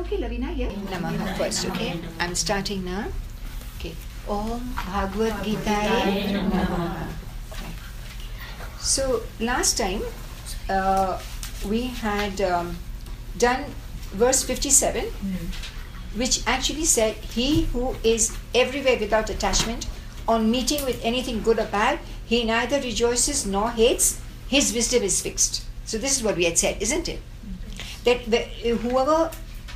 okay, Lavina, here. Namaha first, okay? I'm starting now. Okay. Om Bhagavad Gita. So last time uh, we had um, done verse 57, which actually said, He who is everywhere without attachment, on meeting with anything good or bad, he neither rejoices nor hates, his wisdom is fixed. So this is what we had said, isn't it? That the, whoever,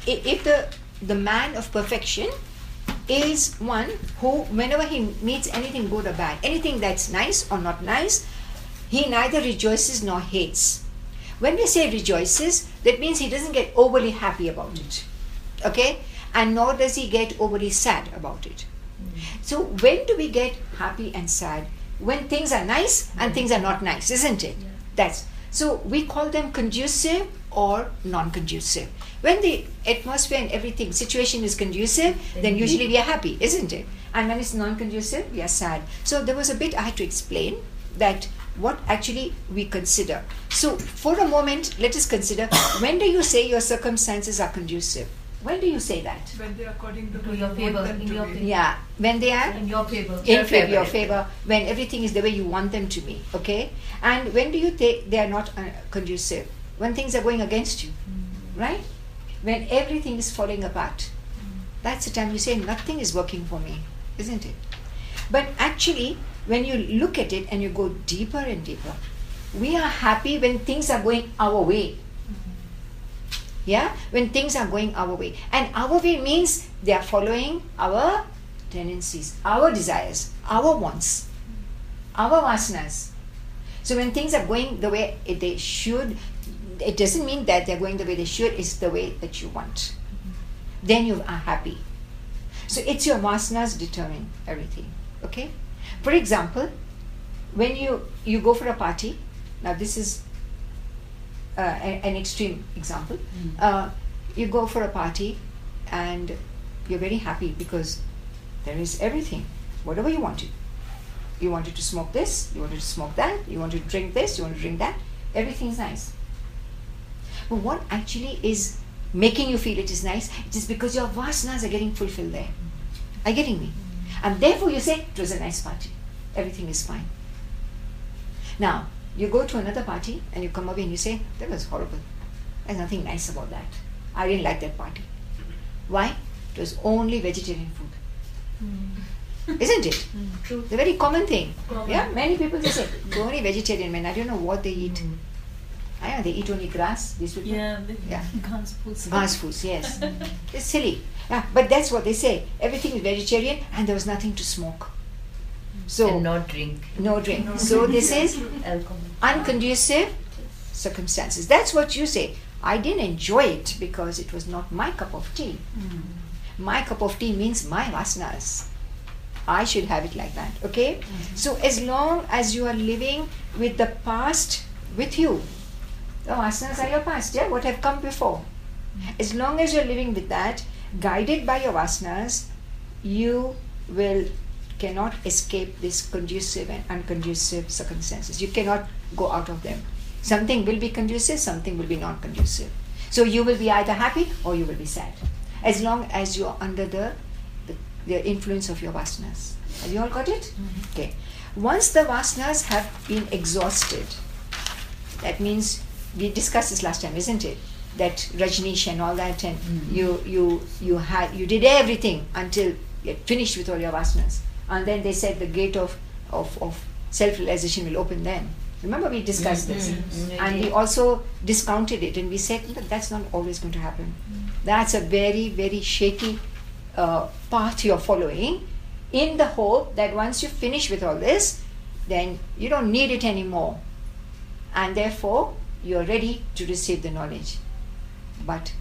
if the the man of perfection is one who, whenever he meets anything good or bad, anything that's nice or not nice, he neither rejoices nor hates. When we say rejoices, that means he doesn't get overly happy about it. Okay? And nor does he get overly sad about it. Hmm. So when do we get happy and sad? When things are nice and things are not nice, isn't it? That's so we call them conducive or non-conducive. When the atmosphere and everything situation is conducive, then usually we are happy, isn't it? And when it's non-conducive, we are sad. So there was a bit I had to explain that what actually we consider. So for a moment, let us consider when do you say your circumstances are conducive? When do you say that? When they're according to, To your favor, in your favor. Yeah, when they are In your favor. in favor, your favor, when everything is the way you want them to be, okay? And when do you think they are not uh, conducive? When things are going against you, right? When everything is falling apart. That's the time you say nothing is working for me, isn't it? But actually, when you look at it and you go deeper and deeper, we are happy when things are going our way. Yeah? When things are going our way. And our way means they are following our tendencies, our desires, our wants, our vasanas. So when things are going the way they should, it doesn't mean that they're going the way they should, it's the way that you want. Then you are happy. So it's your vasanas determine everything. Okay? For example, when you, you go for a party, now this is uh, an extreme example. Uh, you go for a party and you're very happy because there is everything, whatever you wanted. You wanted to smoke this, you wanted to smoke that, you wanted to drink this, you want to drink that. Everything is nice. But what actually is making you feel it is nice? It is because your vasanas are getting fulfilled there. Are you getting me? And therefore you say it was a nice party. Everything is fine. Now, you go to another party and you come away and you say, that was horrible. There's nothing nice about that. I didn't like that party. Why? It was only vegetarian food. Hmm. Isn't it? Hmm, true. It's a very common thing. Common. Yeah, many people they say, "They're only vegetarian men. I don't know what they eat. I Ah, don't they eat only grass, these people. Yeah, the Yeah. God's foods. Grass foods, yes. it's silly. Yeah, but that's what they say. Everything is vegetarian and there was nothing to smoke. So and not drink no drink. So this is alcohol. unconducive circumstances. That's what you say. I didn't enjoy it because it was not my cup of tea. Hmm. My cup of tea means my vasanas. I should have it like that. Okay? Mm-hmm. So as long as you are living with the past with you, the vasanas are your past, yeah, what have come before. Mm-hmm. As long as you're living with that, guided by your vasanas, you will cannot escape these conducive and unconducive circumstances. You cannot go out of them. Something will be conducive, something will be non conducive. So you will be either happy or you will be sad. As long as you are under the, the, the influence of your vasanas. Have you all got it? Mm-hmm. Okay. Once the vasanas have been exhausted, that means we discussed this last time, isn't it? That Rajneesh and all that, and you you you had you did everything until you finished with all your vasanas, and then they said the gate of of, of self realization will open then. Remember we discussed this, Mhm. and we also discounted it, and we said that that's not always going to happen. That's a very very shaky uh, path you're following, in the hope that once you finish with all this, then you don't need it anymore and therefore you're ready to receive the knowledge. But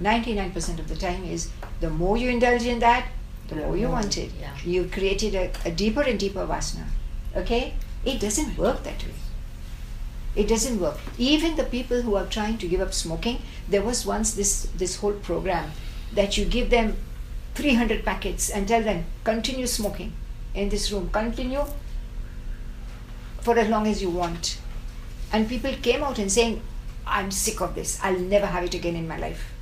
99% of the time is the more you indulge in that, the more you want it. Yeah. You created a, a deeper and deeper vasana. Okay? It doesn't work that way. It doesn't work. Even the people who are trying to give up smoking, there was once this, this whole program that you give them 300 packets and tell them, continue smoking in this room, continue for as long as you want. And people came out and saying, I'm sick of this. I'll never have it again in my life.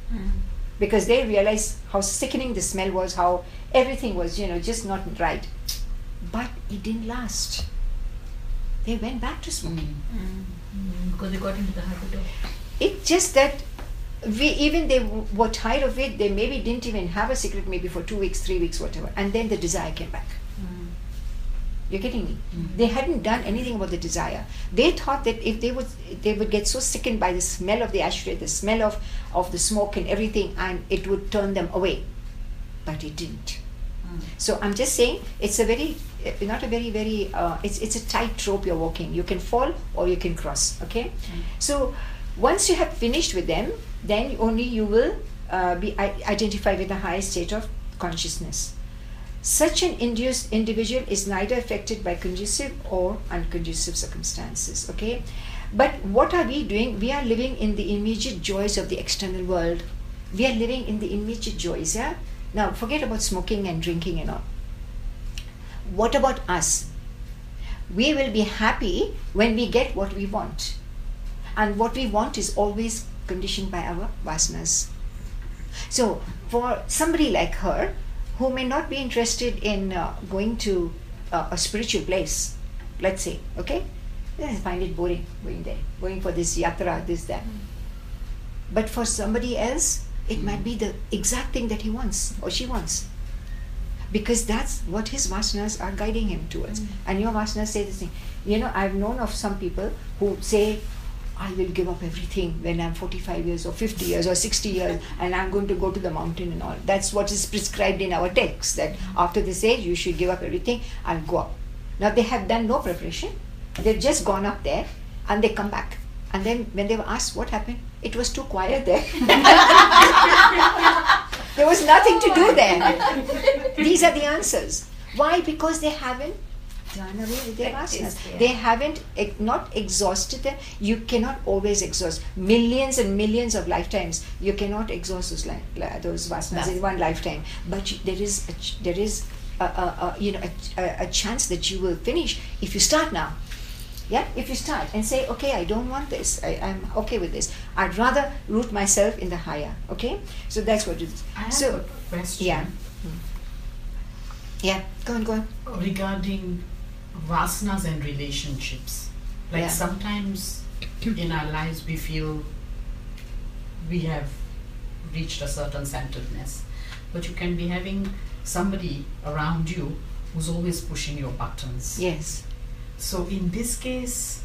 because they realized how sickening the smell was, how everything was, you know, just not right. But it didn't last. They went back to smoking. Mm, because they got into the habit of. It's just that we even they w- were tired of it. They maybe didn't even have a cigarette maybe for two weeks, three weeks, whatever, and then the desire came back. You're getting me? Mm. They hadn't done anything about the desire. They thought that if they would, they would get so sickened by the smell of the ashtray, the smell of, of the smoke and everything, and it would turn them away. But it didn't. Mm. So I'm just saying, it's a very, uh, not a very, very, uh, it's it's a tight rope you're walking. You can fall or you can cross. Okay. So once you have finished with them, then only you will uh, be I- identified with the highest state of consciousness. Such an induced individual is neither affected by conducive or unconducive circumstances. Okay, but what are we doing? We are living in the immediate joys of the external world. We are living in the immediate joys. Yeah. Now forget about smoking and drinking and all. What about us? We will be happy when we get what we want, and what we want is always conditioned by our vasanas. So, for somebody like her, who may not be interested in uh, going to uh, a spiritual place, let's say, okay, they find it boring going there, going for this yatra, this, that. But for somebody else, it might be the exact thing that he wants or she wants. Because that's what his vasanas are guiding him towards. And your vasanas say this thing. You know, I've known of some people who say, I will give up everything when I'm 45 years or 50 years or 60 years and I'm going to go to the mountain and all. That's what is prescribed in our text that after this age you should give up everything and go up. Now they have done no preparation. They've just gone up there and they come back. And then when they were asked what happened, it was too quiet there. there was nothing to do there. These are the answers. Why? Because they haven't done away with their yeah. They haven't not exhausted them. You cannot always exhaust millions and millions of lifetimes. You cannot exhaust those li- those vasanas in one lifetime. But you, there is a ch- there is a, a, a you know a, a, a chance that you will finish if you start now. Yeah, if you start and say, okay, I don't want this. I, I'm okay with this. I'd rather root myself in the higher. Okay, so that's what it is. I have So a question yeah, hmm. yeah. Go on, go on. regarding vasanas and relationships. Like Yeah. sometimes in our lives we feel we have reached a certain centeredness, but you can be having somebody around you who's always pushing your buttons. Yes. So in this case,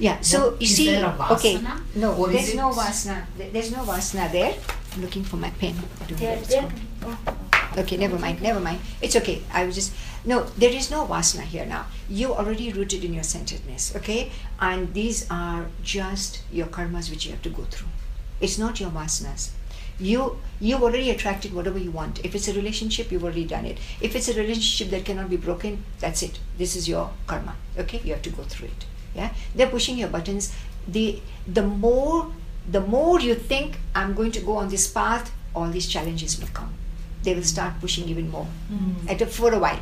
Yeah. So What- you is see, there a okay, no, there's no it- vasana. There- There's no vasana there. I'm looking for my pen. I don't know There, where it's there, oh, Okay, never mind, never mind. It's okay. I was just no. There is no vasana here now. You already rooted in your centeredness. Okay, and these are just your karmas which you have to go through. It's not your vasanas. You you've already attracted whatever you want. If it's a relationship, you've already done it. If it's a relationship that cannot be broken, that's it. This is your karma. Okay, you have to go through it. Yeah, they're pushing your buttons. The the more the more you think I'm going to go on this path, all these challenges will come. They will start pushing even more hmm. at a, for a while,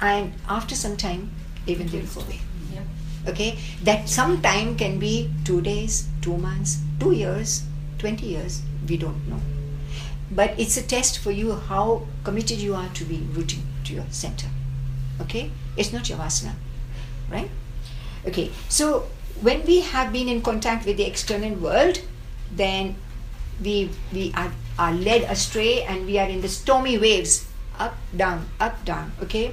and after some time, even they will go away. yeah. Okay, that some time can be two days, two months, two years, twenty years. We don't know, but it's a test for you how committed you are to be rooting to your center. Okay, it's not your vasana, right? Okay, so when we have been in contact with the external world, then we we are, are led astray and we are in the stormy waves, up, down, up, down. Okay,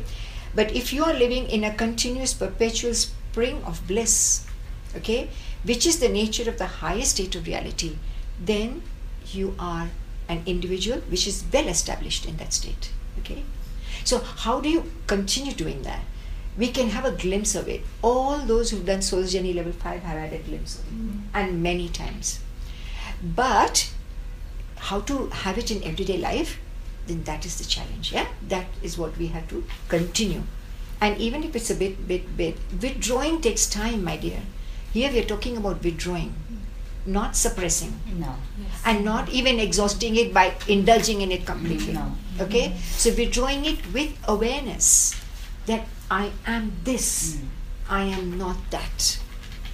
but if you are living in a continuous, perpetual spring of bliss, okay, which is the nature of the highest state of reality, then you are an individual which is well established in that state. Okay, so how do you continue doing that? We can have a glimpse of it. All those who've done Soul's Journey Level 5 have had a glimpse of it, mm. and many times. But how to have it in everyday life, then that is the challenge. Yeah, that is what we have to continue. And even if it's a bit, bit, bit, withdrawing takes time, my dear. Here we are talking about withdrawing, not suppressing, No. and not even exhausting it by indulging in it completely. No. Okay, so withdrawing it with awareness that I am this, mm. I am not that.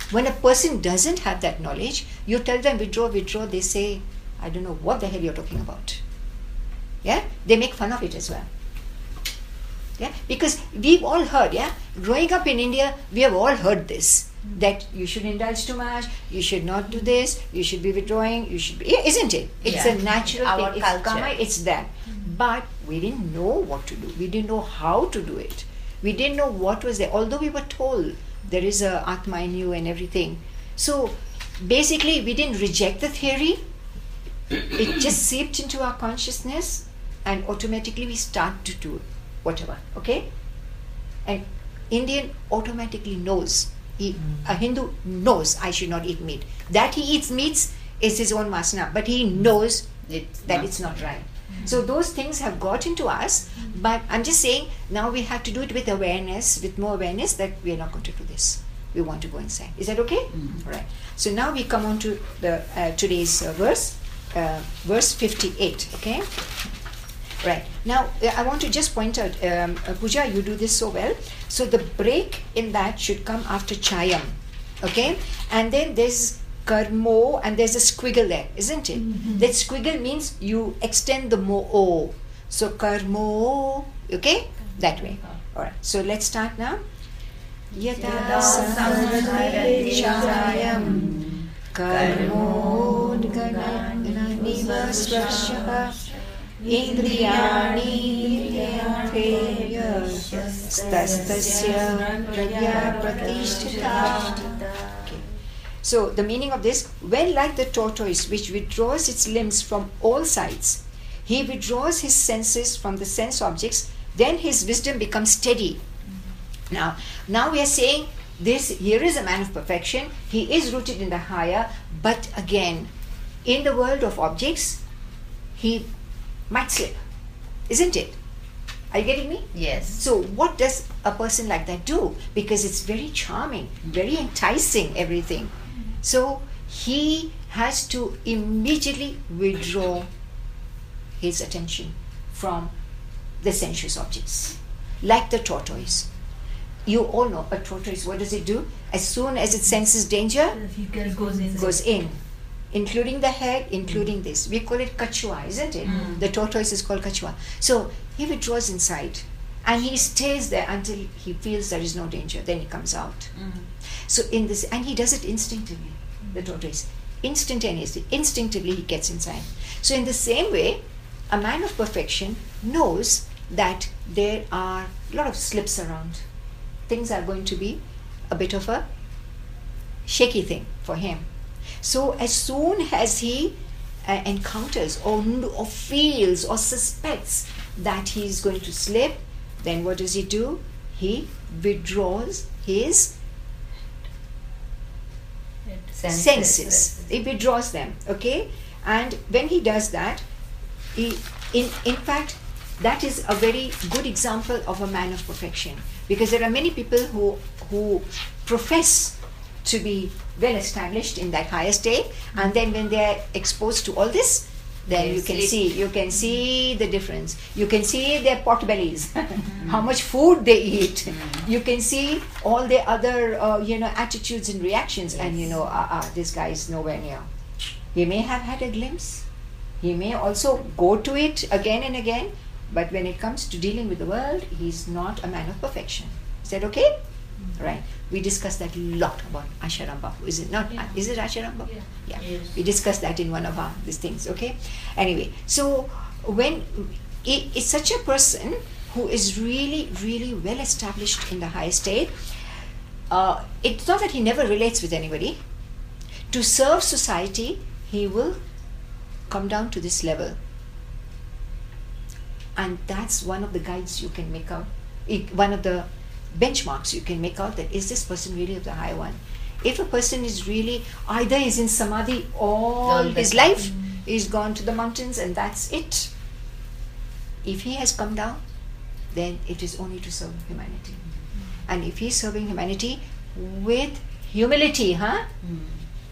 When a person doesn't have that knowledge, you tell them withdraw, withdraw, they say, I don't know what the hell you're talking about. Yeah? They make fun of it as well. Yeah? Because we've all heard, yeah? Growing up in India, we have all heard this. That you should indulge too much, you should not do this, you should be withdrawing, you should be, yeah, isn't it? It's Yeah. a natural Our thing. It's culture. karma, it's there. But we didn't know what to do. We didn't know how to do it. We didn't know what was there. Although we were told there is a Atma in you and everything. So basically, we didn't reject the theory. It just seeped into our consciousness, and automatically we start to do whatever. Okay? And Indian automatically knows. He, A Hindu knows I should not eat meat. That he eats meats is his own vasana, but he knows It's that not- it's not right. So those things have got into us, but I'm just saying now we have to do it with awareness, with more awareness that we are not going to do this. We want to go inside. Is that okay? Mm. All right. So now we come on to the uh, today's uh, verse, uh, verse 58. Okay. Right. Now uh, I want to just point out, um, uh, Pooja, you do this so well. So the break in that should come after chayam. Okay. And then there's karmo and there's a squiggle there, isn't it? That squiggle means you extend the mo o. So karmo, okay? That way. All right. So let's start now. Yada Yada samhati So the meaning of this, when like the tortoise which withdraws its limbs from all sides, he withdraws his senses from the sense objects, then his wisdom becomes steady. Now, now we are saying this here is a man of perfection. He is rooted in the higher, but again, in the world of objects, he might slip, isn't it? Are you getting me? Yes. So, what does a person like that do? Because it's very charming, very enticing, everything. So, he has to immediately withdraw his attention from the sensuous objects, like the tortoise. You all know a tortoise, what does it do? As soon as it senses danger, He goes- goes in. goes in, including the head, including this. We call it kachua, isn't it? Mm. The tortoise is called kachua. So he withdraws inside and he stays there until he feels there is no danger. Then he comes out. So in this, and he does it instinctively, the tortoise. Instantaneously, instinctively he gets inside. So in the same way, a man of perfection knows that there are a lot of slips around. Things are going to be a bit of a shaky thing for him. So as soon as he uh, encounters or, or feels or suspects that he is going to slip, then what does he do? He withdraws his senses. He withdraws them. Okay, and when he does that, he in in fact that is a very good example of a man of perfection because there are many people who who profess to be well established in that higher state. And then when they are exposed to all this then you can see you can see the difference. You can see their pot bellies how much food they eat. You can see all the other uh, you know attitudes and reactions. And you know uh, uh, this guy is nowhere near. He may have had a glimpse. He may also go to it again and again. But when it comes to dealing with the world he's not a man of perfection. Is that okay? Right we discussed that a lot about Asaram Bapu is it not Yeah. is it Asaram Bapu Yeah. yeah Yes. we discussed that in one of our these things okay anyway so when it, it's such a person who is really really well established in the higher state uh, it's not that he never relates with anybody to serve society he will come down to this level and that's one of the guides you can make out one of the benchmarks you can make out that is this person really of the high one? If a person is really either is in samadhi all, his life he's gone to the mountains and that's it. If he has come down then it is only to serve humanity. And if he's serving humanity with humility huh?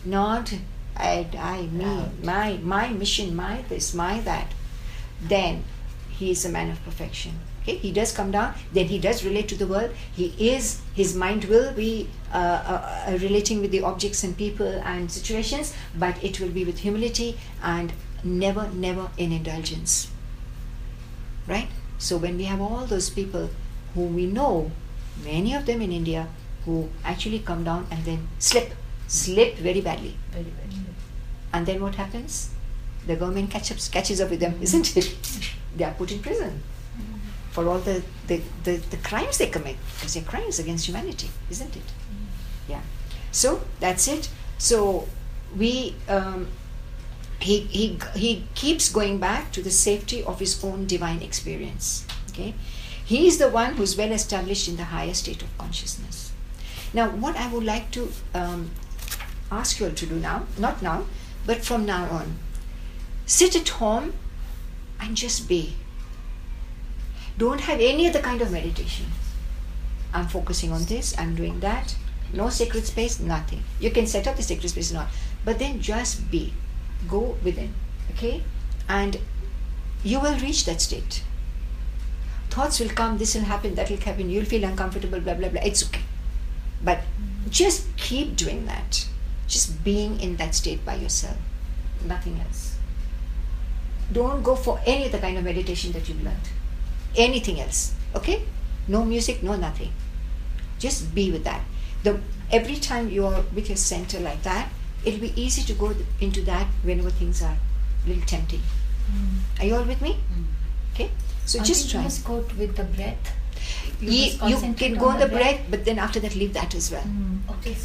Not I, I, me, my, my mission, my this, my that, then he is a man of perfection. Okay, he does come down, then he does relate to the world. He is, his mind will be uh, uh, uh, relating with the objects and people and situations, but it will be with humility and never, never in indulgence. Right? So when we have all those people who we know, many of them in India, who actually come down and then slip, slip very badly. Very, very. And then what happens? The government catches, catches up with them, isn't it? They are put in prison for all the, the, the, the crimes they commit, because they're crimes against humanity, isn't it? Yeah. So that's it. So we um, he, he he keeps going back to the safety of his own divine experience. Okay, he is the one who's well established in the higher state of consciousness. Now, what I would like to um, ask you all to do now, not now, but from now on, sit at home and just be. Don't have any other kind of meditation. I'm focusing on this, I'm doing that. No sacred space, nothing. You can set up the sacred space or not, but then just be. Go within, okay? And you will reach that state. Thoughts will come, this will happen, that will happen, you'll feel uncomfortable, blah, blah, blah. It's okay. But just keep doing that. Just being in that state by yourself, nothing else. Don't go for any other kind of meditation that you've learned. Anything else, okay? No music, no nothing. Just be with that. The every time you are with your center like that, it'll be easy to go into that whenever things are a little tempting. Mm. Are you all with me? Mm. Okay. So I just try. You must go with the breath. You Ye- you can go on the breath. breath, but then after that leave that as well. Mm. Okay.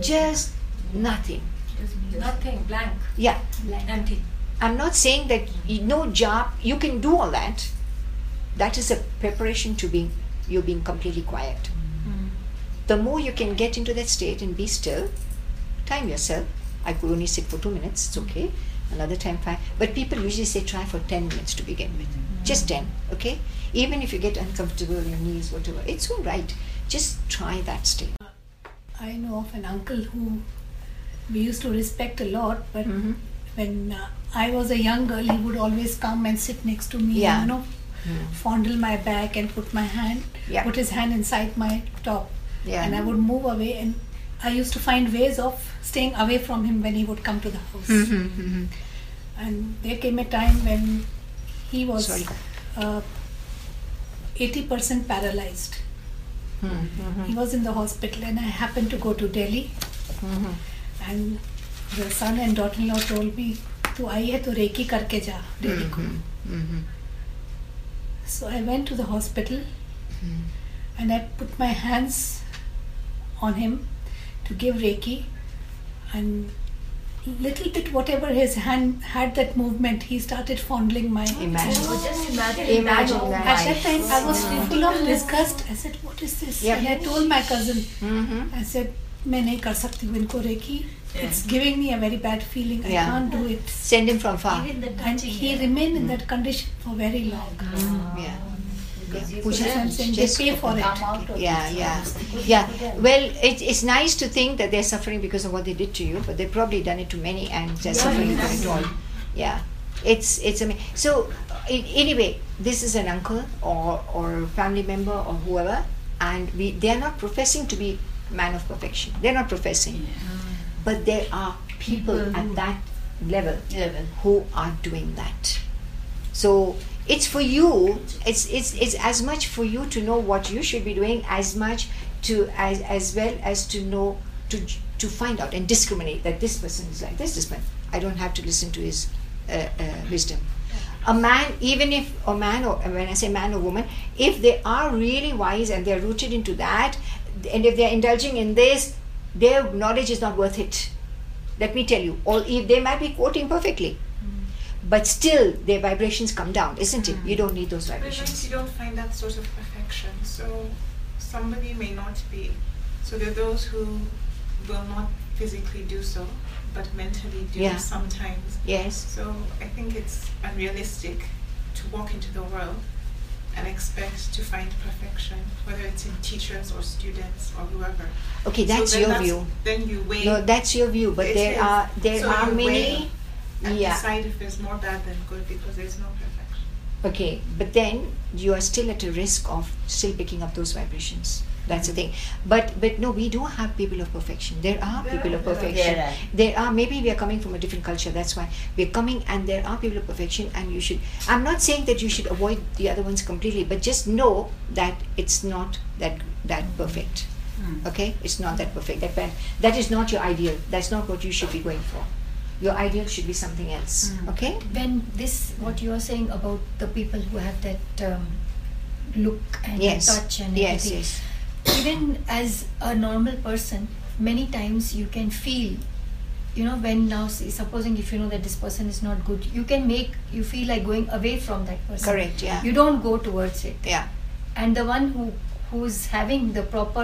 Just nothing. Just, nothing blank. Yeah. Empty. I'm not saying that you, no job, you can do all that. That is a preparation to being you being completely quiet. The more you can get into that state and be still, time yourself. I could only sit for two minutes, it's okay. Another time five. But people usually say try for ten minutes to begin with. Just ten, okay? Even if you get uncomfortable, your knees, whatever, it's all right. Just try that state. I know of an uncle who we used to respect a lot, but Mm-hmm. when uh, I was a young girl, he would always come and sit next to me, Yeah. you know, mm. fondle my back and put my hand, yeah. put his hand inside my top. Yeah. And I would move away and I used to find ways of staying away from him when he would come to the house. Mm-hmm, mm-hmm. And there came a time when he was uh, 80% paralyzed. Mm-hmm. He was in the hospital, and I happened to go to Delhi. And the son and daughter in law told me, Tu aayi hai to Reiki karke ja, Delhi ko. so I went to the hospital and I put my hands on him to give reiki and little bit whatever his hand had that movement he started fondling my Imagine. Oh, just imagine, Imagine that. that. at that time I was full of disgust I said what is this Yeah. and I told my cousin Mm-hmm. I said मैं नहीं कर सकती हूँ इनको recce It's giving me a very bad feeling I can't do it Send him from far. Even the and he yeah. remained in mm. that condition for very long. Ah. Yeah. Because you Puja, could I'm have saying they just pay for it. Come out of Yeah, yeah, yeah. Well, it, it's nice to think that they're suffering because of what they did to you, but they've probably done it to many, and they're suffering for it all. Yeah, it's it's amazing. So, in, anyway, this is an uncle or or family member or whoever, and we they are not professing to be man of perfection. They're not professing, but there are people People at that level Level. who are doing that. So it's for you. It's it's it's as much for you to know what you should be doing as much to as as well as to know to to find out and discriminate that this person is like this. This man, I don't have to listen to his uh, uh, wisdom. A man, even if a man or when I say man or woman, if they are really wise and they are rooted into that, and if they are indulging in this, their knowledge is not worth it. Let me tell you, or if they might be quoting perfectly, hmm. but still their vibrations come down, isn't it? Hmm. You don't need those Sometimes vibrations. you don't find that sort of perfection. So somebody may not be. So there are those who will not physically do so, but mentally do Yeah. sometimes. Yes. So I think it's unrealistic to walk into the world and expect to find perfection, whether it's in teachers or students or whoever. Okay, that's then your view. Then you weigh No, that's your view. But there is. are there So are you many. and Yeah. decide if there's more bad than good because there's no perfection. Okay, but then you are still at a risk of still picking up those vibrations. That's the thing. But but no, we do have people of perfection. There are people of perfection. There are. Maybe we are coming from a different culture. That's why we're coming, and there are people of perfection. And you should. I'm not saying that you should avoid the other ones completely, but just know that it's not that that perfect. Okay, it's not that perfect. That that- that is not your ideal. That's not what you should be going for. Your ideal should be something else. Okay. When this, what you are saying about the people who have that um, look and Yes. touch and Yes. everything, Yes. Even as a normal person, many times you can feel, you know, when now say, supposing if you know that this person is not good, you can make you feel like going away from that person. Correct. Yeah. You don't go towards it. Yeah. and the one who who's having the proper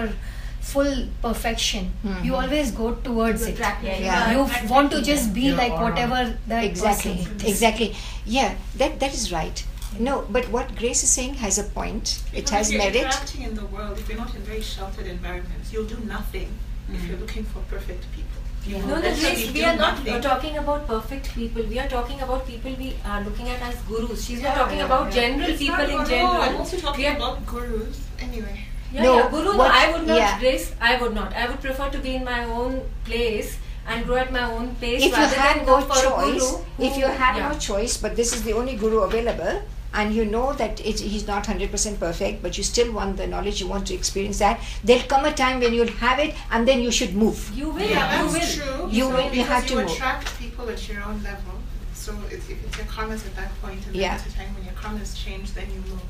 full perfection Mhm. you always go towards it attract Yeah, yeah. you Attract want to just be Your like whatever that exactly person is. exactly yeah that that is right no but what grace is saying has a point it Because has if you're merit interacting in the world, if you're not in very sheltered environments, you'll do nothing if you're looking for perfect people. You No, will no, Grace, we are not nothing. uh, talking about perfect people. We are talking about people we are looking at as gurus. She's Yeah, not talking yeah, about yeah. general It's people in general. I'm also talking We are- about gurus. Anyway. Yeah, No, yeah, guru. What- I would not. yeah. Grace, I would not. I would prefer to be in my own place and grow at my own pace if you rather than no go for a choice guru. if who- you have yeah. no choice but this is the only guru available and you know that it, he's not 100% perfect but you still want the knowledge you want to experience that there'll come a time when you'll have it and then you should move You will. Yeah, you that's will. true. You so will- you because have to you move. attract people at your own level. So it's, if it's your karmas at that point, and then Yeah. at a time when your karmas change, then you move.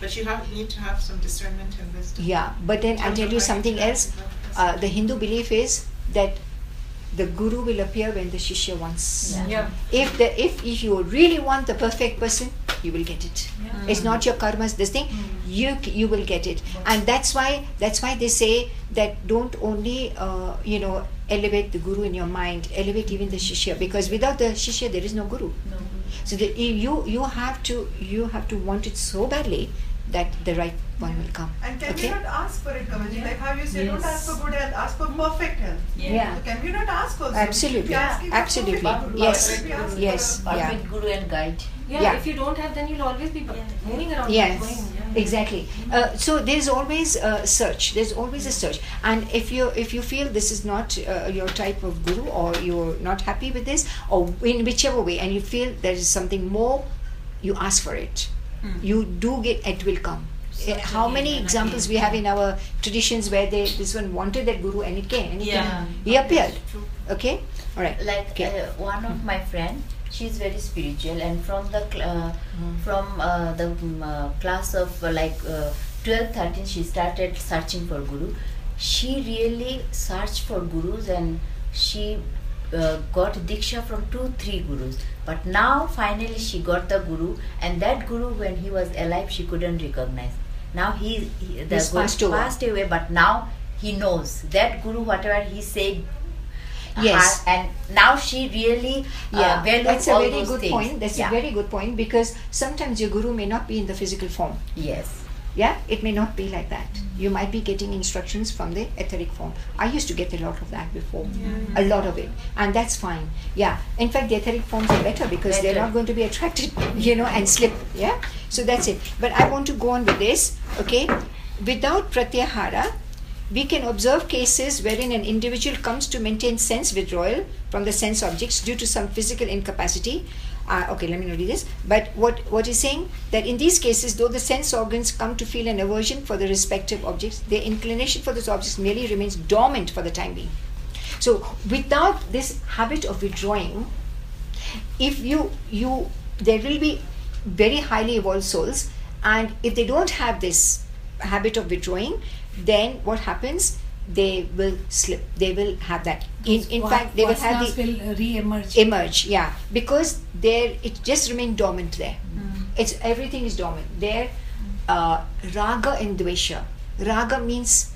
But you have need to have some discernment and wisdom. yeah but then i'll tell you something else with that person. uh, the hindu belief is that the guru will appear when the shishya wants. Yeah. Yeah. if the if, if you really want the perfect person you will get it. Yeah. it's not your karmas this thing. You you will get it. And that's why that's why they say that don't only uh, you know elevate the guru in your mind elevate even the shishya. Because without the shishya there is no guru. No. so the, you you have to you have to want it so badly that the right one will come And can okay we not ask for it, Kamalji? Like how you say, don't ask for good health, ask for perfect health. Yeah. So can we not ask also? Absolutely. We are for Absolutely. perfect. Yes. Why don't we ask for Yes. a- Yeah. Perfect guru and guide. Yeah, Yeah. if you don't have, then you'll always be moving around. yes Going, yeah. exactly uh, so there's always a search there's always a search and if you if you feel this is not uh, your type of guru or you're not happy with this or in whichever way and you feel there is something more you ask for it you do get it will come Uh, how many examples we have in our traditions where they this one wanted that guru and it came and it Yeah. came. he appeared okay all right Like Okay. uh, one of my friend, she's very spiritual, and from the uh, Mm. from uh, the um, class of uh, like uh, 12, 13, she started searching for guru. She really searched for gurus, and she uh, got diksha from two, three gurus. But now finally she got the guru, and that guru when he was alive she couldn't recognize. Now he, he the He's guru passed passed away, but now he knows that guru whatever he said Yes. and now she really uh, yeah that's a very good things. point that's yeah. a very good point because sometimes your guru may not be in the physical form yes yeah it may not be like that. You might be getting instructions from the etheric form. I used to get a lot of that before a lot of it and that's fine. Yeah in fact the etheric forms are better because they're not going to be attracted you know and slip yeah? So that's it. But i want to go on with this okay? Without pratyahara we can observe cases wherein an individual comes to maintain sense withdrawal from the sense objects due to some physical incapacity. Uh, okay, let me not read this. But what what is saying that in these cases, though the sense organs come to feel an aversion for the respective objects, their inclination for those objects merely remains dormant for the time being. So without this habit of withdrawing, if you you there will be very highly evolved souls and if they don't have this habit of withdrawing then what happens they will slip. They will have that. In in Va- fact they will have the will re-emerge. emerge yeah. Because there it just remained dormant there. It's everything is dormant. There uh, raga and dvesha. Raga means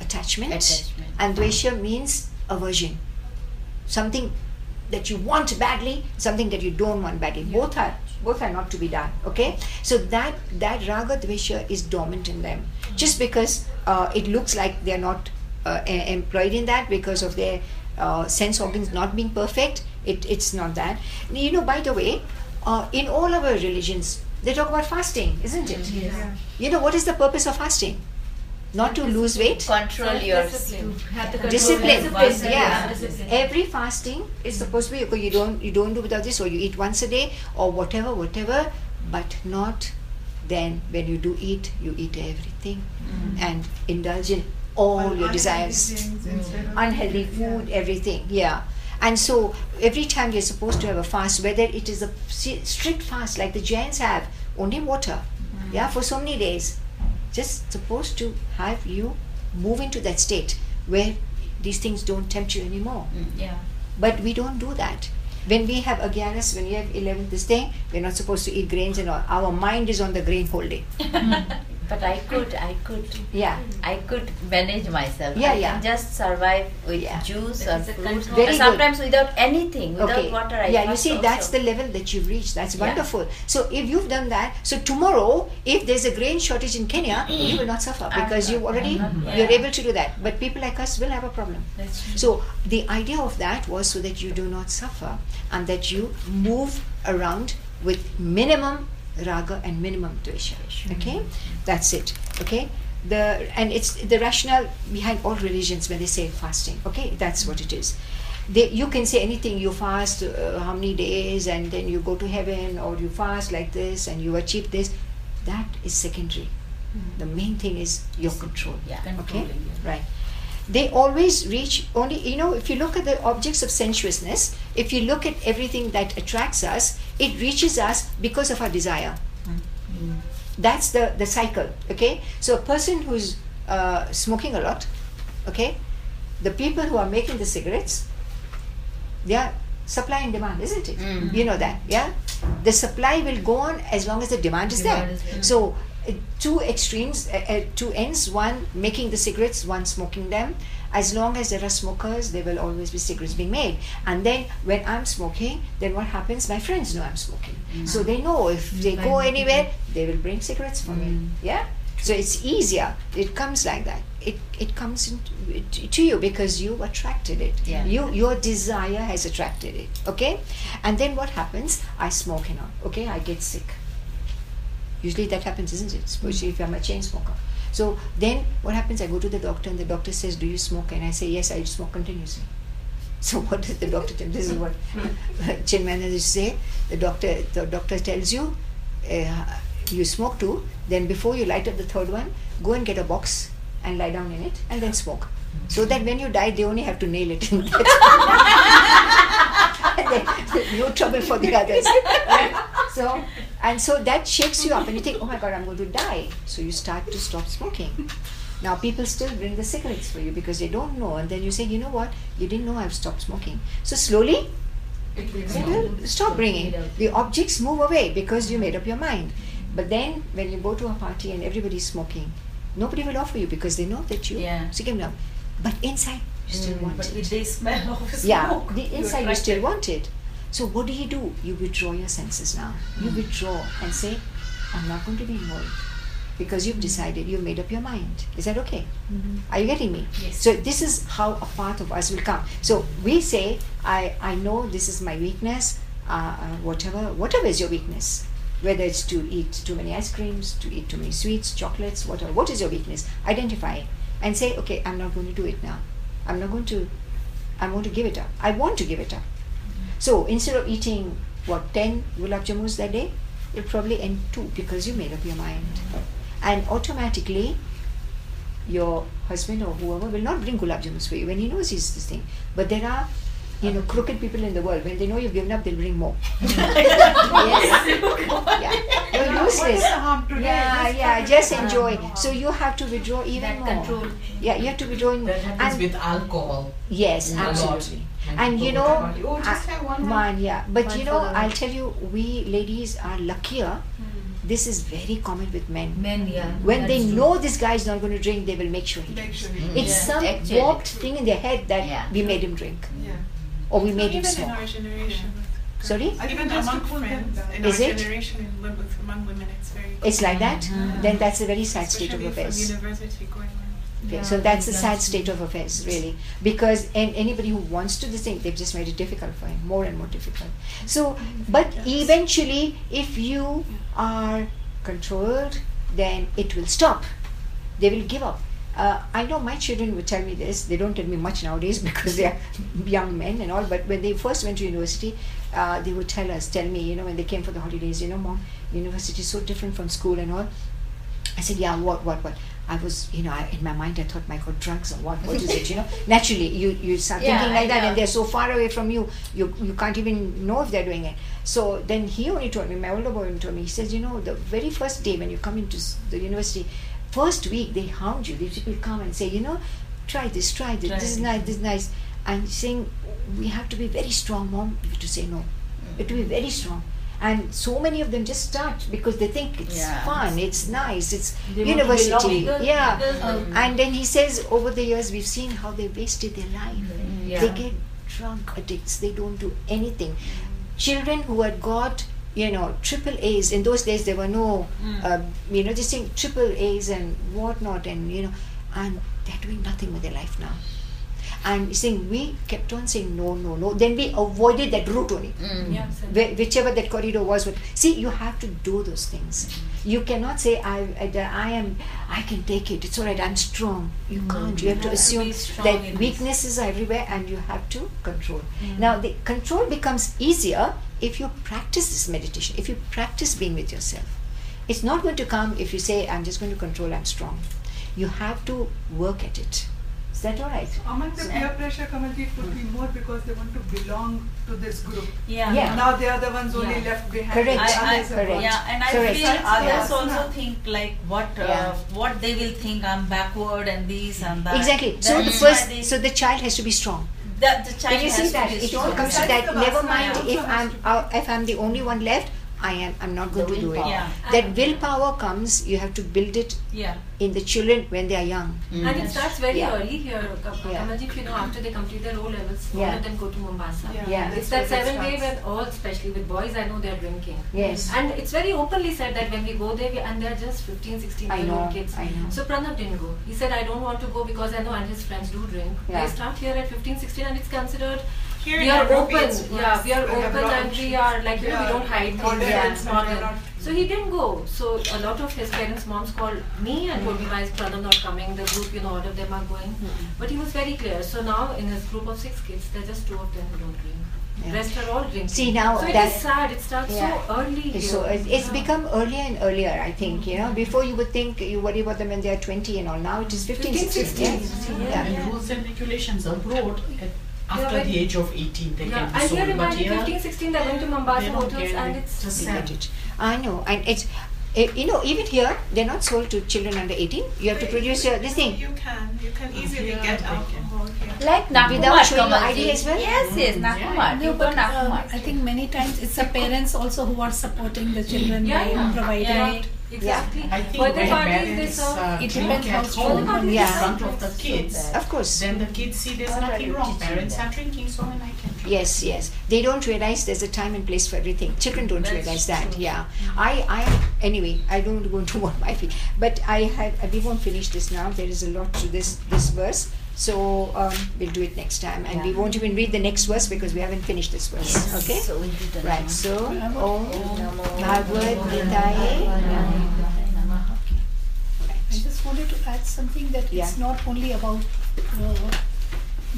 attachment, Attachment. and dvesha means aversion. Something that you want badly something that you don't want badly. Both are both are not to be done okay? So that that raga dvesha is dormant in them. Just because uh, it looks like they're not employed in that because of their uh, sense organs not being perfect. It, it's not that. You know by the way uh, in all our religions they talk about fasting isn't it? You know what is the purpose of fasting? Not to lose weight. Control your Self-discipline. Have the control Discipline, yeah. discipline. Every fasting is supposed to be okay. You don't you don't do without this, or you eat once a day, or whatever, whatever, but not then when you do eat, you eat everything. And indulge in all your desires, things mm. instead of- mm. unhealthy food, everything. Yeah. And so every time you're supposed to have a fast, whether it is a strict fast like the Jains have, only water, mm. yeah, for so many days, just supposed to have you move into that state where these things don't tempt you anymore. Yeah. But we don't do that. When we have Agyaras, when we have 11th this thing, we're not supposed to eat grains and all. Our mind is on the grain whole day. But I could, I could, Yeah. I could manage myself. Yeah, I yeah. can just survive with Yeah. juice or is a fruits. control. Very and good. sometimes without anything, without okay. water. I yeah, you fast see, that's the level that you've reached. That's Yeah. wonderful. So if you've done that, so tomorrow, if there's a grain shortage in Kenya, you will not suffer because not- you uh, already I'm you're able to do that. But people like us will have a problem. That's true. So the idea of that was so that you do not suffer and that you move around with minimum raga and minimum dvesha. Okay, that's it. Okay, the and it's the rationale behind all religions when they say fasting. Okay, that's what it is. They, you can say anything. You fast uh, how many days, and then you go to heaven, or you fast like this, and you achieve this. That is secondary. The main thing is your control. Yeah. Okay, yeah. right they always reach only you know if you look at the objects of sensuousness if you look at everything that attracts us it reaches us because of our desire. That's the the cycle okay? So a person who's uh, smoking a lot okay the people who are making the cigarettes they are supply and demand isn't it? Mm. you know that yeah? The supply will go on as long as the demand is Demand there is there. so uh, two extremes uh, uh, two ends one making the cigarettes one smoking them as long as there are smokers there will always be cigarettes being made. And then when i'm smoking then what happens? My friends know i'm smoking. So they know if they go anywhere they will bring cigarettes for me. Yeah? So it's easier. It comes like that. It it comes into, it, to you because you attracted it. Yeah. you your desire has attracted it. Okay? And then what happens? I smoke and all. Okay? I get sick. Usually that happens isn't it? Especially if i'm a chain smoker so then what happens? I go to the doctor and the doctor says do you smoke? And i say yes i smoke continuously. So what does the doctor tell? This is what Chinmaya used to say. The doctor the doctor tells you uh, you smoke two then before you light up the third one go and get a box and lie down in it and then smoke. So that when you die they only have to nail it no trouble for the others right? so and so that shakes you up and you think oh my god i'm going to die. So you start to stop smoking. Now people still bring the cigarettes for you because they don't know. And then you say you know what? You didn't know i've stopped smoking. So slowly It will stop bringing. The objects move away because you made up your mind. But then when you go to a party and everybody's smoking nobody will offer you because they know that you Yeah. smoking now but inside you still want But it. they smell of smoke, yeah the inside you still want it. So what do you do? You withdraw your senses now. You withdraw and say i'm not going to be involved because you've decided you've made up your mind. Is that okay? Are you getting me? Yes. so this is how a part of us will come. So we say i i know this is my weakness uh, uh, whatever whatever is your weakness whether it's to eat too many ice creams to eat too many sweets chocolates whatever what is your weakness? Identify it and say okay i'm not going to do it now i'm not going to i'm going to give it up. I want to give it up. So instead of eating what 10 gulab jamuns that day? You'll probably end two because you made up your mind. And automatically your husband or whoever will not bring gulab jamuns for you. When he knows he's this thing. But there are you know crooked people in the world. When they know you've given up they'll bring more. Yes. Yeah. you're What is useless the harm today? yeah Just yeah just today. enjoy uh, so you have to withdraw even That more control. yeah you have to withdraw in, That happens and with alcohol. yes a lot. absolutely And and you know get Oh, uh, just I- have one more. one yeah but One you know i'll tell you we ladies are luckier hmm. this is very common with men Men, yeah. when they true. know this guy is not going to drink they will make sure he Make drinks sure. Hmm. it's Yeah, some actually. warped thing in their head that Yeah. we made him drink Yeah. or we made Even him in smoke our generation. with- sorry I Even among to friends, in Is our it? generation, in, wo- among women, it's very. it's like that then that's a very sad state of especially from affairs university going on. Okay, Yeah, so that's a sad state of affairs, really, because and anybody who wants to this thing, they've just made it difficult for him, more and more difficult. So, but eventually, if you are controlled, then it will stop. They will give up. uh, I know my children would tell me this. They don't tell me much nowadays because they are young men and all. But when they first went to university, uh, they would tell us, tell me, you know, when they came for the holidays, you know, mom, university is so different from school and all. I said, yeah, what, what, what? I was, you know, I, in my mind, I thought, my God, drugs or what? What is it? You know, naturally, you you start Yeah, thinking like I that, know. and they're so far away from you, you you can't even know if they're doing it. So then he only told me, my older boy only told me, he says, you know, the very first day when you come into the university, first week they hound you. These people come and say, you know, try this, try this, Try this is nice, this is nice, and saying we have to be very strong, mom, to say no. We have to be very strong. And so many of them just start because they think it's Yeah. fun, it's nice, it's They university. belong. Yeah. Because- Um, And then he says, over the years, we've seen how they wasted their life. Yeah. They get drug addicts. They don't do anything. Children who had got, you know, triple A's. In those days, there were no, uh, you know, just saying triple A's and whatnot, and you know, and they're doing nothing with their life now. And he's saying we kept on saying no, no, no. Then we avoided that route only. Mm. Yeah, wh- whichever that corridor was. With see you have to do those things. You cannot say I, I I am I can take it. It's all right I'm strong. You can't. You have to assume that in this. weaknesses are everywhere and you have to control. Now the control becomes easier if you practice this meditation. If you practice being with yourself. It's not going to come if you say I'm just going to control. I'm strong. You have to work at it. is that all right Among the peer pressure, Kamalji, it would be more because they want to belong to this group. Yeah. Yeah. Now they are the ones only Yeah. left behind. Correct. The I- correct. Yeah, and I Correct. feel Yeah. others Yeah. also think like what uh, what they will think I'm backward and this and that. exactly so the first they- so the child has to be strong that the child Did you has see to that? be It all comes to that. Never mind if I'm uh, if I'm the only one left. I am. I'm not going The to do it. Yeah. That willpower comes. You have to build it Yeah. in the children when they are young. And it starts very Yeah. early here. Kam- Yeah. Kamalji, if you know, after they complete their O levels, all Yeah. of them go to Mombasa. Yeah. Yeah. It's that where seven day starts. when all, especially with boys, I know they are drinking. Yes. And it's very openly said that when we go there, we, and they're just 15, 16 year old kids. I know. So Pranav didn't go. He said, I don't want to go because I know and his friends do drink. Yeah. They start here at 15, 16 and it's considered Here we are open. Yeah, we are worse. They have open and we are like, you know, we don't hide things. and and it's modern. modern. So he didn't go. So a lot of his parents' moms called me and told me why is Pranav not coming? The group, you know, all of them are going. Mm-hmm. But he was very clear. So now in his group of six kids, there are just two of them who don't drink. Yeah. Rest are all drinking. See, now so it that- is sad. It starts Yeah. so early. Here. So it's, it's Yeah. become earlier and earlier. I think you know. Mm-hmm. Before you would think you worry about them when they are 20 and all. Now it is 15, 15, 16. 16, Yeah. yeah. yeah. And rules and regulations abroad at, after but- the age of 18 they Yeah, can be and sold. here but imagine here 15, 16, they're going to Mombasa hotels and it's Just I sad. it. I know, and it's eh, you know even here they're not sold to children under 18. You have to produce you- your this thing. You can. You can easily Yeah, get they can. alcohol here. Like Nakumatt Without showing your ID as well? Yes, yes, Mm, Nakumatt. No, You go but um, I think many times it's the parents also who are supporting the children Yeah, by yeah. Providing Yeah. Exactly. I think Birthday when parties, they parents serve. uh, It depends at how home strong in front of the kids, Of course. then the kids see there's nothing wrong. Parents are drinking, so when I can drink. Yes, yes. They don't realize there's a time and place for everything. Children don't That's realize that. true. Yeah. I, I, anyway, I don't go into what I feel, but I had. We won't finish this now. There is a lot to this this verse. So um, we'll do it next time, and we won't even read the next verse because we haven't finished this verse. Okay. So we'll do the Right. So Om Om Bhagavad Gitaye. I just wanted to add something that Yeah. it's not only about uh,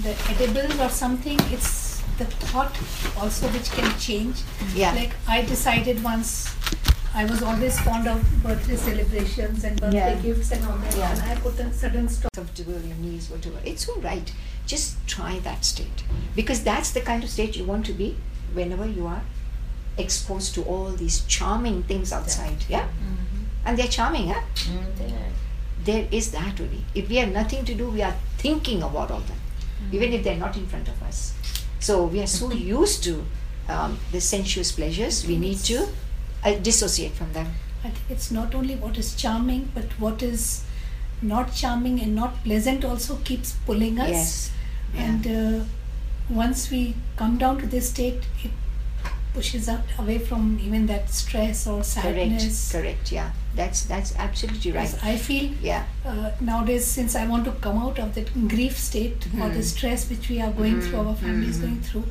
the edible or something, it's the thought also which can change. Yeah. Like I decided once, I was always fond of birthday celebrations and birthday Yeah. gifts and all that, Yeah. and I put a sudden stop. comfortable, your knees, whatever. It's all right. Just try that state because that's the kind of state you want to be whenever you are exposed to all these charming things outside. Yeah, and they're charming, huh? Mm, there. There is that only. If we have nothing to do, we are thinking about all them, even if they're not in front of us. So we are so used to um, the sensuous pleasures, we need to uh, dissociate from them. I think it's not only what is charming, but what is not charming and not pleasant also keeps pulling us. Yes. Yeah. And uh, once we come down to this state, it pushes us away from even that stress or sadness. Correct. Correct. Yeah. That's that's absolutely right. I feel Yeah. uh, nowadays, since I want to come out of that grief state or the Hmm. stress which we are going through, our family is Hmm. going through,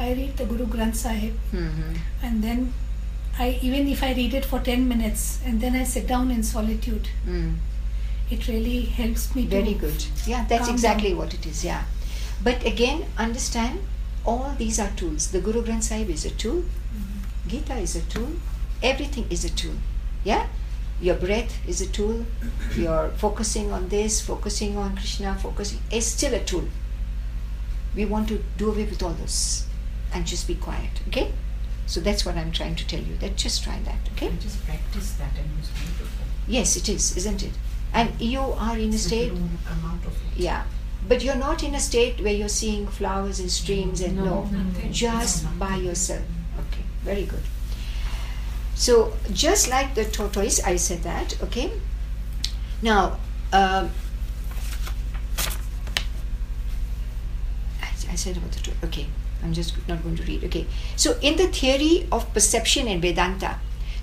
I read the Guru Granth Sahib hmm and then I even if I read it for 10 minutes and then I sit down in solitude, Mm. it really helps me Very good. Yeah, that's exactly down. what it is. Yeah. But again, understand all these are tools. The Guru Granth Sahib is a tool. Gita is a tool. Everything is a tool. Yeah? Your breath is a tool. Your focusing on this, focusing on Krishna, focusing is still a tool. We want to do away with all this and just be quiet. Okay? So that's what I'm trying to tell you. That just try that. Okay? And just practice that and it's beautiful. Yes, it is, isn't it? And you are in a state you don't come out of it. yeah, but you're not in a state where you're seeing flowers and streams and no, Nothing. just by yourself. Okay, very good. So just like the tortoise, I said that. Okay. Now, um, I, I said about the tortoise. Okay, I'm just not going to read. Okay. So in the theory of perception in Vedanta,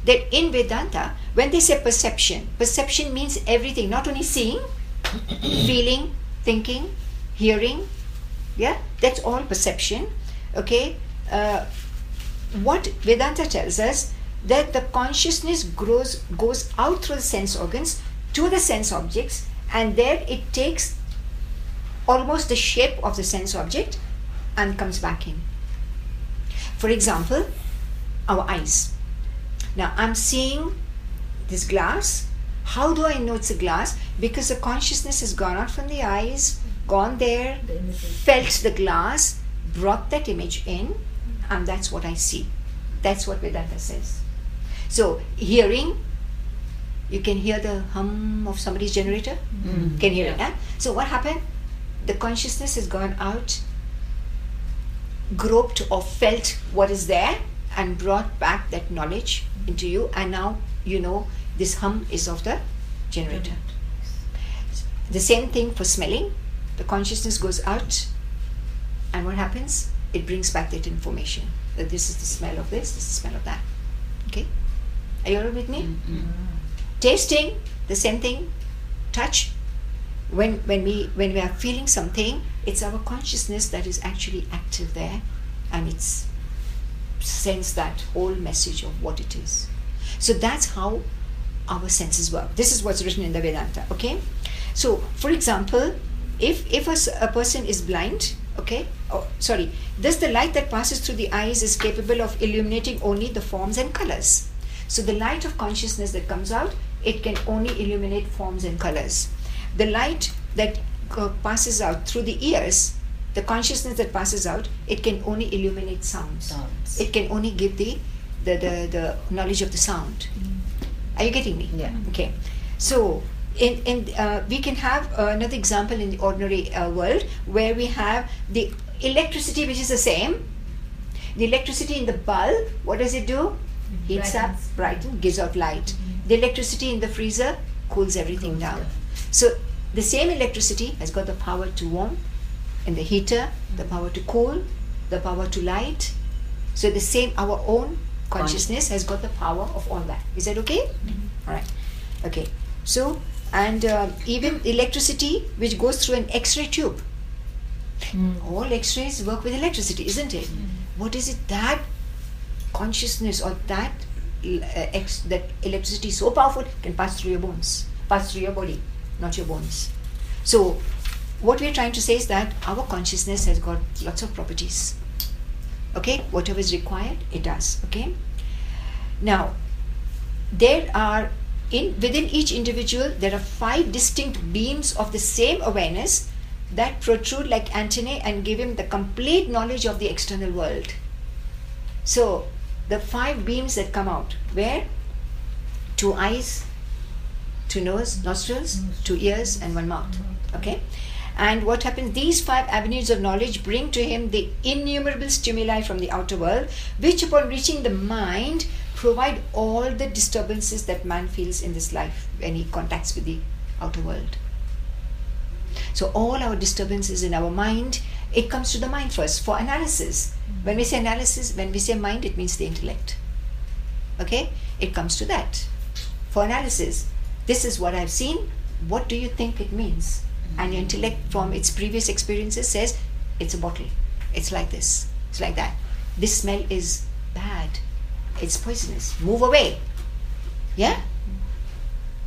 that in Vedanta, when they say perception, perception means everything, not only seeing, feeling, thinking, hearing. Yeah, that's all perception. Okay. Uh, what Vedanta tells us that the consciousness grows goes out through the sense organs to the sense objects, and there it takes almost the shape of the sense object and comes back in. For example, our eyes. Now I'm seeing this glass. How do I know it's a glass? Because the consciousness has gone out from the eyes, gone there, felt the glass, brought that image in, and that's what I see. That's what Vedanta says. So, hearing, you can hear the hum of somebody's generator. Mm-hmm. Can you hear it, yeah? So, what happened? The consciousness has gone out, groped or felt what is there, and brought back that knowledge into you, and now you know this hum is of the generator. The same thing for smelling. The consciousness goes out, and what happens? It brings back that information. That this is the smell of this, this is the smell of that. Okay? Are you all with me? Mm-hmm. Tasting, the same thing. Touch. When when we when we are feeling something, it's our consciousness that is actually active there, and it's sends that whole message of what it is. So that's how our senses work. This is what's written in the Vedanta. Okay. So, for example, if if a, a person is blind, okay, oh, sorry, thus the light that passes through the eyes is capable of illuminating only the forms and colors. So the light of consciousness that comes out, it can only illuminate forms and colors. The light that passes out through the ears, the consciousness that passes out, it can only illuminate sounds. Sounds. It can only give the the, the, the knowledge of the sound. Are you getting me? Yeah. Okay. So, in, in uh, we can have uh, another example in the ordinary uh, world where we have the electricity, which is the same. The electricity in the bulb, what does it do? Heats up, brightens, gives out light. The electricity in the freezer cools everything down. So, the same electricity has got the power to warm, and the heater, the power to cool, the power to light. So, the same, our own consciousness has got the power of all that. Is that okay? All right. Okay. So, and uh, even electricity which goes through an X-ray tube. All X-rays work with electricity, isn't it? What is it that consciousness or that uh, ex- that electricity is so powerful can pass through your bones, pass through your body, not your bones. So, what we're trying to say is that our consciousness has got lots of properties. Okay, whatever is required, it does. Okay. Now, there are in within each individual there are five distinct beams of the same awareness that protrude like antennae and give him the complete knowledge of the external world. So, the five beams that come out, where? Two eyes, two nose, nostrils, two ears, and one mouth. Okay? And what happens? These five avenues of knowledge bring to him the innumerable stimuli from the outer world, which, upon reaching the mind, provide all the disturbances that man feels in this life when he contacts with the outer world. So all our disturbances in our mind, it comes to the mind first for analysis. When we say analysis, when we say mind, it means the intellect. Okay? It comes to that. For analysis, this is what I've seen. What do you think it means? And your intellect, from its previous experiences, says it's a bottle. It's like this. It's like that. This smell is bad. It's poisonous. Move away. Yeah?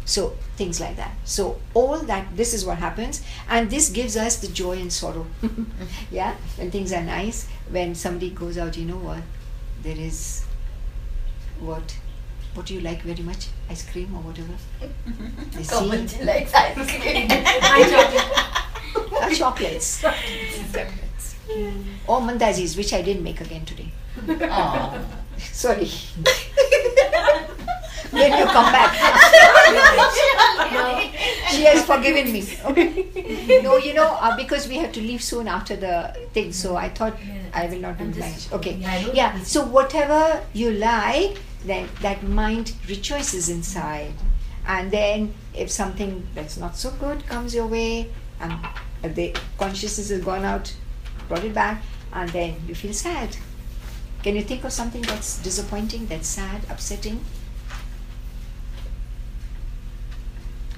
So things like that. So all that this is what happens, and this gives us the joy and sorrow. yeah, when things are nice, when somebody goes out, you know what? There is what? What do you like very much? Ice cream or whatever. They see likes ice cream. uh, chocolates or mandazis, which I didn't make again today. Aw. Sorry. when you come back. she has forgiven me. Okay. No, you know, uh, because we have to leave soon after the thing, so I thought I will not do lunch. Okay. Yeah, Yeah. So whatever you like, then that mind rejoices inside, and then if something that's not so good comes your way, and the consciousness has gone out, brought it back, and then you feel sad. Can you think of something that's disappointing, that's sad, upsetting?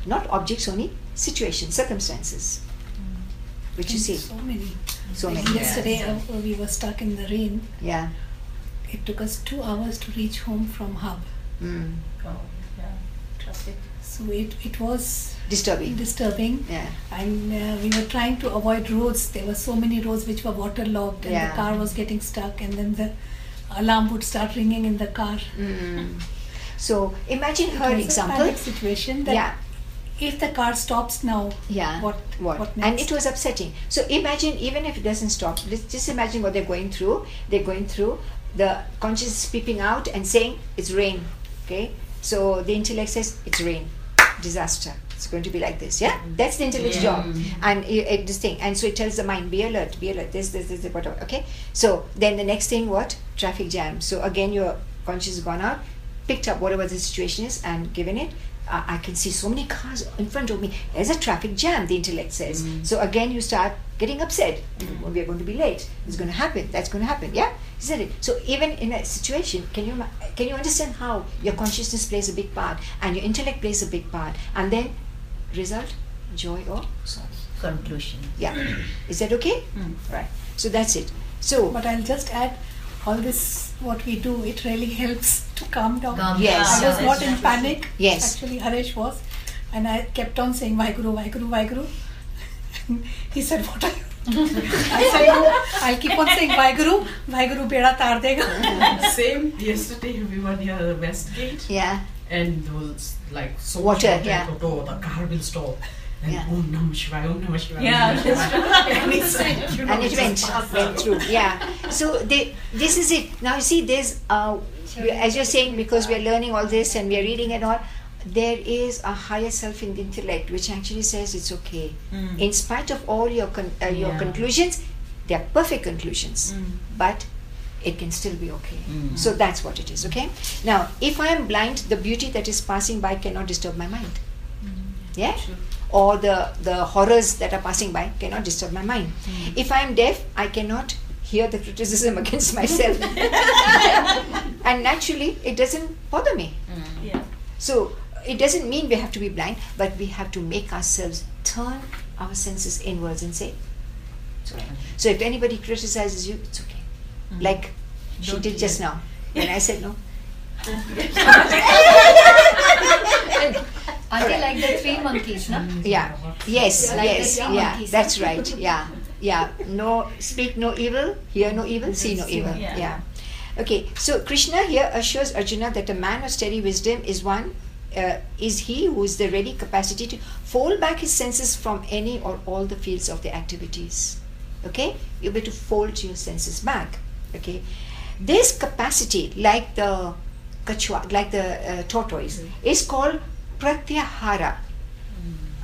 Not objects only, situations, circumstances. Which you see. So many. So many. yesterday, uh, we were stuck in the rain. Yeah. It took us two hours to reach home from Hub. Mm. Oh, yeah. Traffic. So it, it was Disturbing. disturbing. Yeah. And uh, we were trying to avoid roads. There were so many roads which were waterlogged, and Yeah. the car was getting stuck. And then the alarm would start ringing in the car. Mm. So imagine It her was a example. panic situation. That Yeah. If the car stops now, Yeah. what what? what and it was upsetting. So imagine, even if it doesn't stop, let's just imagine what they're going through. They're going through the conscious peeping out and saying it's rain. Okay, so the intellect says it's rain, disaster. It's going to be like this. Yeah, that's the intellect's Yeah. job, and it, it, this thing, and so it tells the mind, be alert, be alert. This, this, this, whatever. Okay, so then the next thing, what? Traffic jam. So again, your conscious has gone out, picked up whatever the situation is, and given it. Uh, I can see so many cars in front of me. There's a traffic jam, the intellect says. So again, you start getting upset. We are going to be late. It's going to happen. That's going to happen. Yeah, isn't it? So even in a situation, can you can you understand how your consciousness plays a big part and your intellect plays a big part, and then result, joy or sorrow. Conclusion. Yeah, is that okay? Hmm. Right. So that's it. So But I'll just add, all this what we do, it really helps to calm down. Calm Yes. I was down. not in panic. Yes. Actually, Harish was, and I kept on saying Vaheguru, Vaheguru, Vaheguru. And he said, "What are you?" I said, "No, I'll keep on saying Vaheguru, Vaheguru, beda tar dega." Same yesterday we were near the West Gate yeah, and there was like so Water, much yeah. at the door, the car will stop. And Yeah. Om Namah Shivaya, Om Namah Shivaya. Yeah, Om Namah Shivaya. and he said, you know, and it went went through. Yeah. So they, this is it. Now you see, there's uh, as you're saying because we're learning all this and we're reading and all. There is a higher self in the intellect which actually says it's okay. Hmm. In spite of all your con- uh, your Yeah. conclusions, they are perfect conclusions, hmm. but it can still be okay. Hmm. So that's what it is. Okay. Now, if I am blind, the beauty that is passing by cannot disturb my mind. Yeah. Or the the horrors that are passing by cannot disturb my mind. If I am deaf, I cannot hear the criticism against myself, and naturally, it doesn't bother me. Yeah. So it doesn't mean we have to be blind, but we have to make ourselves turn our senses inwards and say, it's all right. So if anybody criticizes you, it's okay. Like she Don't did just now when I said no. Are they like the three monkeys, no? Yeah. Yes. Like yes. Yeah. monkeys, That's right. Yeah. Yeah. No. Speak no evil. Hear no evil. See no evil. Yeah. Yeah. Okay. So Krishna here assures Arjuna that a man of steady wisdom is one. Uh, is he who is the ready capacity to fold back his senses from any or all the fields of the activities. Okay, you're able to fold your senses back. Okay, this capacity, like the kachwa, like the uh, tortoise, is called pratyahara.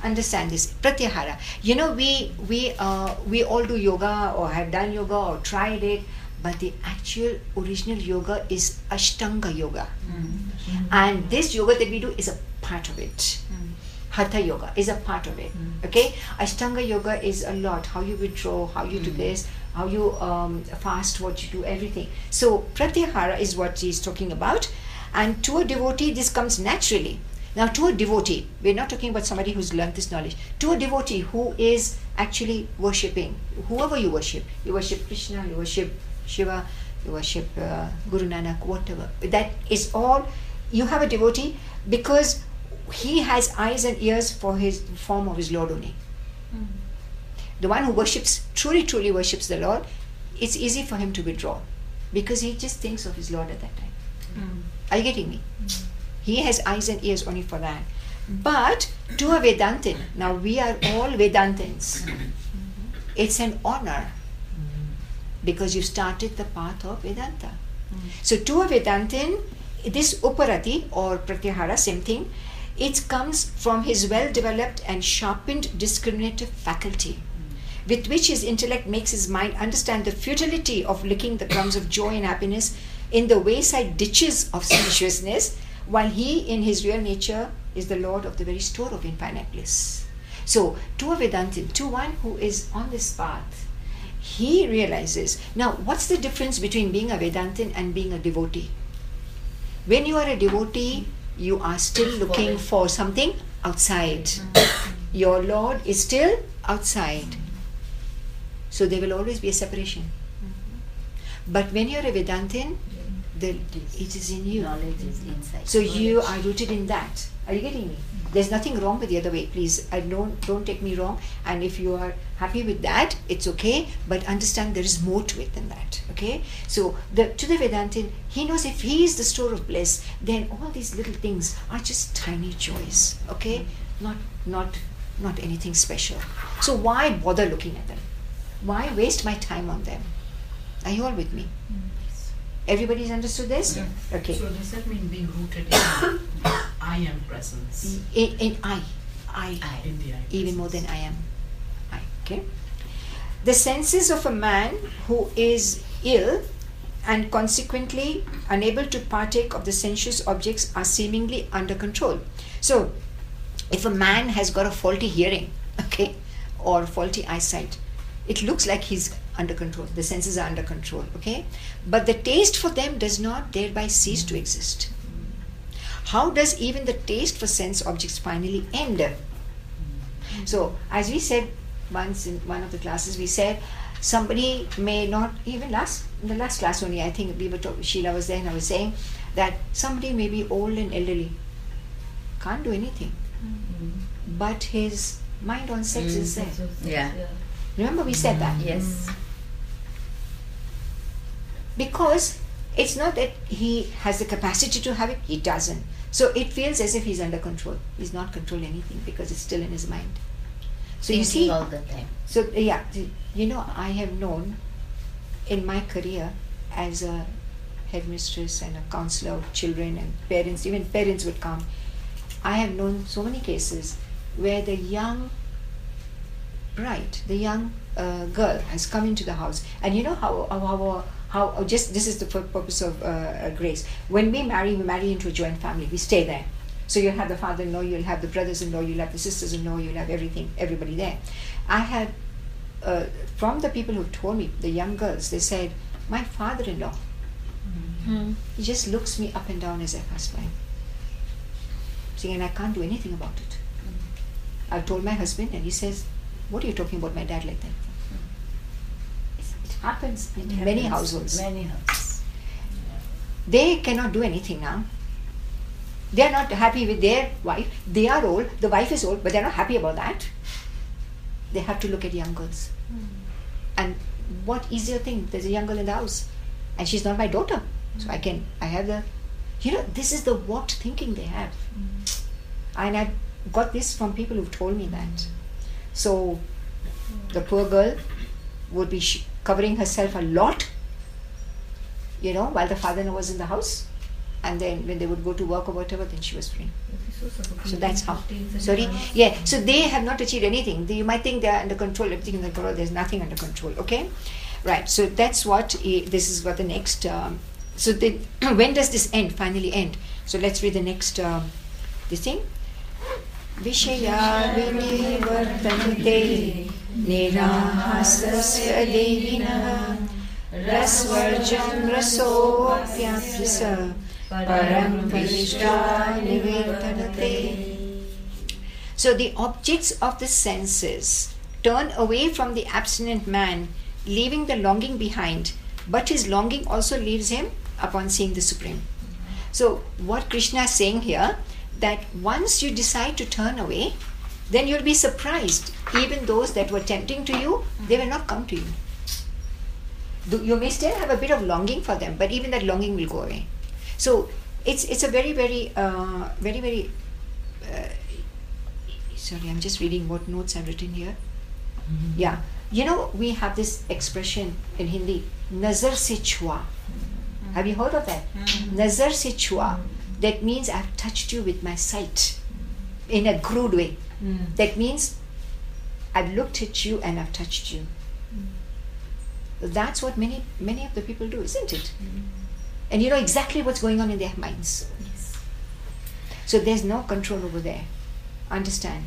Understand this? Pratyahara. You know we we uh, we all do yoga or have done yoga or tried it but the actual original yoga is ashtanga yoga. Hmm. And this yoga that we do is a part of it. Hmm. Hatha yoga is a part of it. Hmm. Okay? Ashtanga yoga is a lot. How you withdraw how you do this how you um, fast what you do everything. So pratyahara is what he's talking about. And to a devotee this comes naturally. Now, to a devotee, we're not talking about somebody who's learned this knowledge. To a devotee who is actually worshipping, whoever you worship, you worship Krishna, you worship Shiva, you worship uh, Guru Nanak, whatever. That is all. You have a devotee because he has eyes and ears for his form of his Lord only. Hmm. The one who worships, truly, truly worships the Lord, it's easy for him to withdraw because he just thinks of his Lord at that time. Hmm. Are you getting me? Hmm. He has eyes and ears only for that. But to a Vedantin, now we are all Vedantins, it's an honor because you started the path of Vedanta. Hmm. So to a Vedantin, this Uparati or Pratyahara, same thing, it comes from his well developed and sharpened discriminative faculty, hmm. with which his intellect makes his mind understand the futility of licking the crumbs of joy and happiness in the wayside ditches of sensuousness, while he, in his real nature, is the Lord of the very store of infinite bliss. So, to a Vedantin, to one who is on this path, he realizes. Now, what's the difference between being a Vedantin and being a devotee? When you are a devotee, you are still looking for something outside. Mm-hmm. Your Lord is still outside. So there will always be a separation. Mm-hmm. But when you're a Vedantin, the, it is in you. Knowledge is inside. So you are rooted in that. Are you getting me? There's nothing wrong with the other way. Please, I don't don't take me wrong. And if you are happy with that, it's okay. But understand there is more to it than that. Okay. So the to the Vedantin, he knows if he is the store of bliss, then all these little things are just tiny joys. Okay. Not not not anything special. So why bother looking at them? Why waste my time on them? Are you all with me? Mm, Everybody's understood this? Okay. So does that mean being rooted in I am presence? In, in I, I, I. In the I. even more than I am. I. Okay. The senses of a man who is ill and consequently unable to partake of the sensuous objects are seemingly under control. So, if a man has got a faulty hearing, okay, or faulty eyesight, it looks like he's under control. The senses are under control, okay? But the taste for them does not thereby cease to exist. How does even the taste for sense objects finally end? So, as we said once in one of the classes, we said somebody may not even last in the last class only. I think we were talking. Sheila was there, and I was saying that somebody may be old and elderly, can't do anything, mm-hmm. but his mind on sex is mm. there. Yeah. Remember we said that Yes. because it's not that he has the capacity to have it; he doesn't. So it feels as if he's under control. He's not controlling anything because it's still in his mind. So you see, all the time. So yeah, you know, I have known in my career as a headmistress and a counselor of children and parents, even parents would come. I have known so many cases where the young bride, the young uh, girl, has come into the house, and you know how how how, how oh, just this is the pur- purpose of uh, uh, grace. When we marry, we marry into a joint family. We stay there. So you'll have the father-in-law, you'll have the brothers-in-law, you'll have the sisters-in-law, you'll have everything, everybody there. I had uh, from the people who told me, the young girls, they said, my father-in-law, he just looks me up and down as I pass by. See, and I can't do anything about it. I've told my husband, and he says, "What are you talking about my dad like that?" Happens in many households. Many houses. They cannot do anything now. They are not happy with their wife. They are old. The wife is old, but they're not happy about that. They have to look at young girls. Hmm. And what easier thing? There's a young girl in the house, and she's not my daughter, so I can I have the, you know, this is the warped thinking they have, hmm. and I got this from people who've told me that. So, the poor girl would be sh- covering herself a lot, you know, while the father was in the house, and then when they would go to work or whatever, then she was free. So that's how. Sorry, yeah. So they have not achieved anything. They, you might think they are under control. Everything under control. There's nothing under control. Okay, right. So that's what. eh, This is what the next. Um, so the, when does this end? Finally end. So let's read the next. Um, this thing. विषया विनिवर्तन्ते निराहासस्य देहिनः रसवर्जं रसोऽप्याप्य स परं विष्टा निवर्तन्ते So the objects of the senses turn away from the abstinent man, leaving the longing behind, but his longing also leaves him upon seeing the Supreme. So what Krishna is saying here that once you decide to turn away, then you'll be surprised. Even those that were tempting to you, they will not come to you. You may still have a bit of longing for them, but even that longing will go away. So it's it's a very very uh, very very. Uh, sorry, I'm just reading what notes I've written here. Yeah, you know we have this expression in Hindi, nazar se chua. Have you heard of that? Nazar se chua. That means I've touched you with my sight in a crude way. That means I've looked at you and I've touched you. That's what many many of the people do, isn't it? And you know exactly what's going on in their minds. Yes. So there's no control over there. Understand?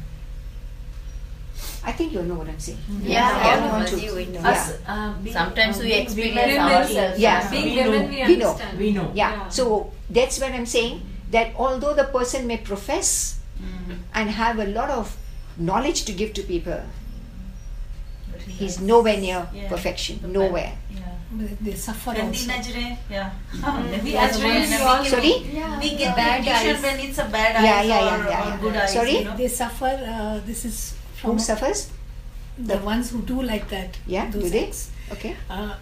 I think you know what I'm saying. Yeah, I all don't of want us, to- you, we know. Us, uh, being- Sometimes uh, we experience ourselves. Yeah. Being We women, know. we We know. We know. Yeah. Yeah. So that's what I'm saying. That although the person may profess and have a lot of knowledge to give to people, he he's nowhere near Yeah. perfection. The Nowhere. Yeah. But they suffer Gandhi also. nazare, yeah. We We as as women, women, we we all- Sorry? We get Bad eyes. when it's a bad Yeah, eyes yeah, yeah, or, yeah, or yeah. good eyes. Sorry? You know? They suffer. Uh, this is Who suffers? the ones who do like that. Yeah, those do they? acts. Okay. Uh,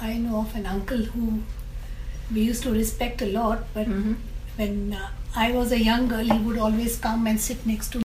I know of an uncle who we used to respect a lot, but Mhm. When uh, I was a young girl, he would always come and sit next to